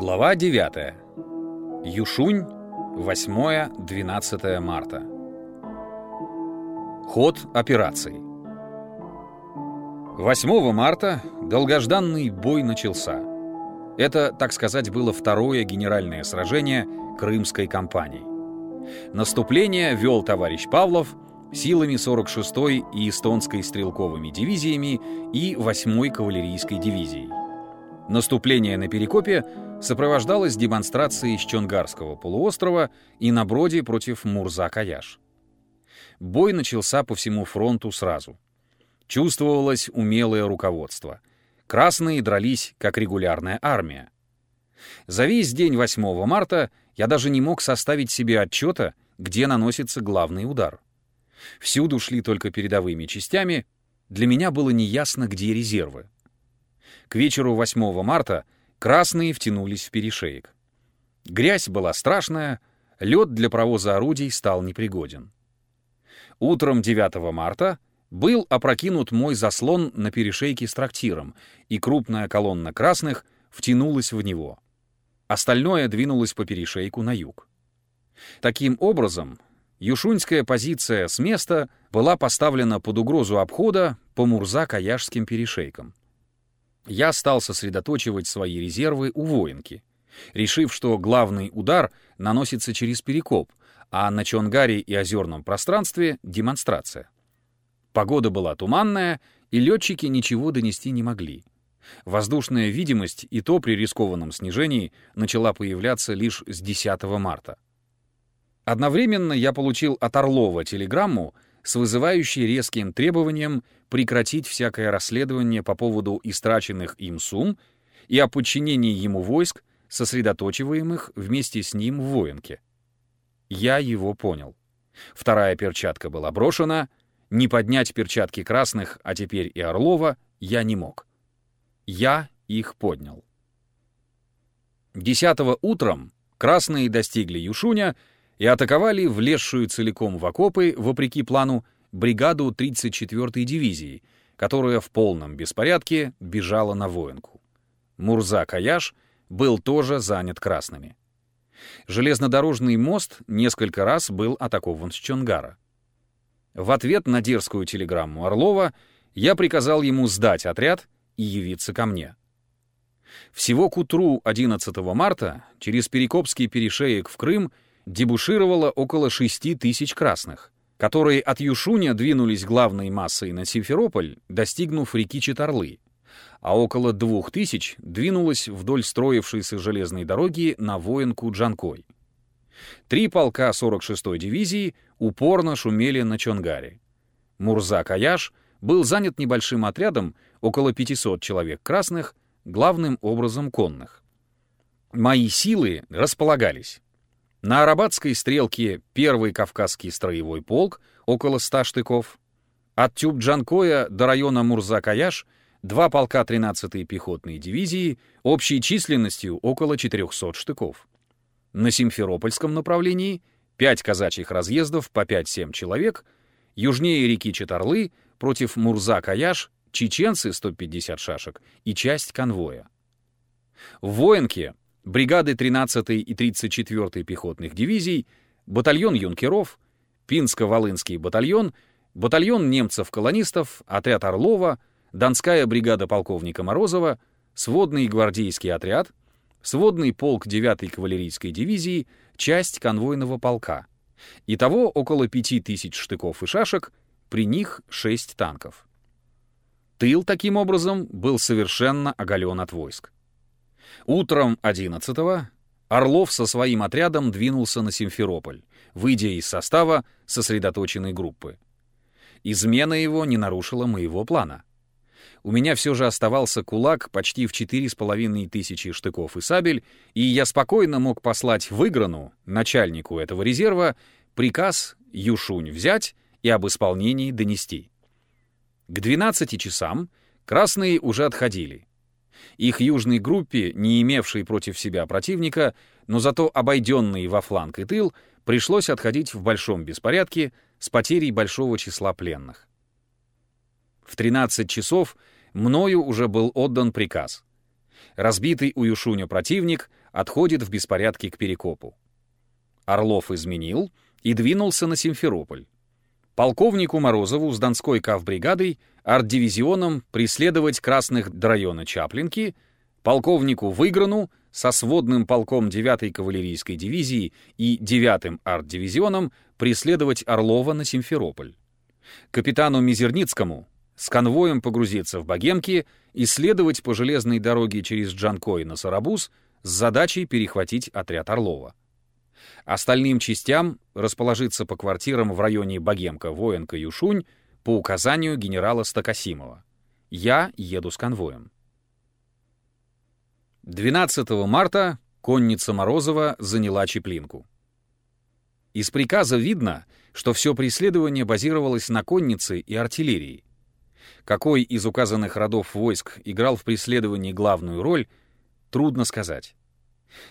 Глава 9. Юшунь, 8-12 марта. Ход операции. 8 марта долгожданный бой начался. Это, так сказать, было второе генеральное сражение Крымской кампании. Наступление вел товарищ Павлов силами 46-й и эстонской стрелковыми дивизиями и 8-й кавалерийской дивизией. Наступление на Перекопе сопровождалось демонстрацией с Чонгарского полуострова и на броде против Мурза-Каяш. Бой начался по всему фронту сразу. Чувствовалось умелое руководство. Красные дрались, как регулярная армия. За весь день 8 марта я даже не мог составить себе отчета, где наносится главный удар. Всюду шли только передовыми частями, для меня было неясно, где резервы. К вечеру 8 марта Красные втянулись в перешеек. Грязь была страшная, лед для провоза орудий стал непригоден. Утром 9 марта был опрокинут мой заслон на перешейке с трактиром, и крупная колонна красных втянулась в него. Остальное двинулось по перешейку на юг. Таким образом, юшуньская позиция с места была поставлена под угрозу обхода по Мурза-Каяшским перешейкам я стал сосредоточивать свои резервы у воинки, решив, что главный удар наносится через перекоп, а на Чонгаре и озерном пространстве — демонстрация. Погода была туманная, и летчики ничего донести не могли. Воздушная видимость и то при рискованном снижении начала появляться лишь с 10 марта. Одновременно я получил от Орлова телеграмму, с вызывающей резким требованием прекратить всякое расследование по поводу истраченных им сумм и о подчинении ему войск, сосредоточиваемых вместе с ним в воинке. Я его понял. Вторая перчатка была брошена, не поднять перчатки красных, а теперь и Орлова, я не мог. Я их поднял. Десятого утром красные достигли Юшуня и атаковали влезшую целиком в окопы, вопреки плану, бригаду 34-й дивизии, которая в полном беспорядке бежала на воинку. Мурза-Каяш был тоже занят красными. Железнодорожный мост несколько раз был атакован с Чонгара. В ответ на дерзкую телеграмму Орлова я приказал ему сдать отряд и явиться ко мне. Всего к утру 11 марта через Перекопский перешеек в Крым дебушировало около 6 тысяч красных, которые от Юшуня двинулись главной массой на Симферополь, достигнув реки Читарлы, а около двух тысяч двинулось вдоль строившейся железной дороги на воинку Джанкой. Три полка 46-й дивизии упорно шумели на Чонгаре. Мурза-Каяш был занят небольшим отрядом, около 500 человек красных, главным образом конных. Мои силы располагались на Арабатской стрелке первый Кавказский строевой полк, около 100 штыков. От Тюб-Джанкоя до района Мурза-Каяш два полка 13-й пехотной дивизии общей численностью около 400 штыков. На Симферопольском направлении пять казачьих разъездов по 5-7 человек, южнее реки Читарлы против Мурза-Каяш чеченцы 150 шашек и часть конвоя. В Воинке бригады 13-й и 34-й пехотных дивизий, батальон юнкеров, Пинско-Волынский батальон, батальон немцев-колонистов, отряд Орлова, Донская бригада полковника Морозова, сводный гвардейский отряд, сводный полк 9-й кавалерийской дивизии, часть конвойного полка. Итого около 5000 штыков и шашек, при них 6 танков. Тыл, таким образом, был совершенно оголен от войск. Утром 11-го Орлов со своим отрядом двинулся на Симферополь, выйдя из состава сосредоточенной группы. Измена его не нарушила моего плана. У меня все же оставался кулак почти в четыре с половиной тысячи штыков и сабель, и я спокойно мог послать в Играну, начальнику этого резерва, приказ Юшунь взять и об исполнении донести. К 12 часам красные уже отходили — их южной группе, не имевшей против себя противника, но зато обойденной во фланг и тыл, пришлось отходить в большом беспорядке с потерей большого числа пленных. В 13 часов мною уже был отдан приказ. Разбитый у Юшуня противник отходит в беспорядке к Перекопу. Орлов изменил и двинулся на Симферополь. Полковнику Морозову с Донской кавбригадой арт-дивизионом преследовать красных до района Чаплинки, полковнику Выграну со сводным полком 9-й кавалерийской дивизии и 9-м арт-дивизионом преследовать Орлова на Симферополь. Капитану Мизерницкому с конвоем погрузиться в Богемки и следовать по железной дороге через Джанкой на Сарабуз с задачей перехватить отряд Орлова. Остальным частям расположиться по квартирам в районе Богемка, Военка, Юшунь по указанию генерала Стокосимова. Я еду с конвоем. 12 марта конница Морозова заняла Чеплинку. Из приказа видно, что все преследование базировалось на коннице и артиллерии. Какой из указанных родов войск играл в преследовании главную роль, трудно сказать.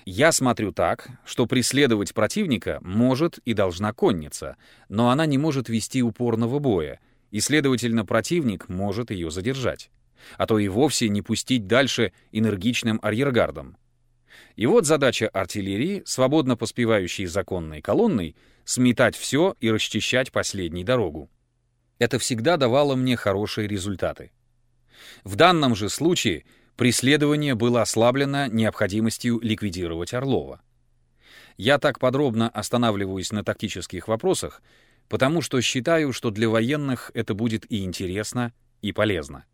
Я смотрю так, что преследовать противника может и должна конница, но она не может вести упорного боя, и, следовательно, противник может ее задержать, а то и вовсе не пустить дальше энергичным арьергардом. И вот задача артиллерии, свободно поспевающей законной колонной, сметать все и расчищать последней дорогу. Это всегда давало мне хорошие результаты. В данном же случае преследование было ослаблено необходимостью ликвидировать Орлова. Я так подробно останавливаюсь на тактических вопросах, потому что считаю, что для военных это будет и интересно, и полезно.